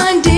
mind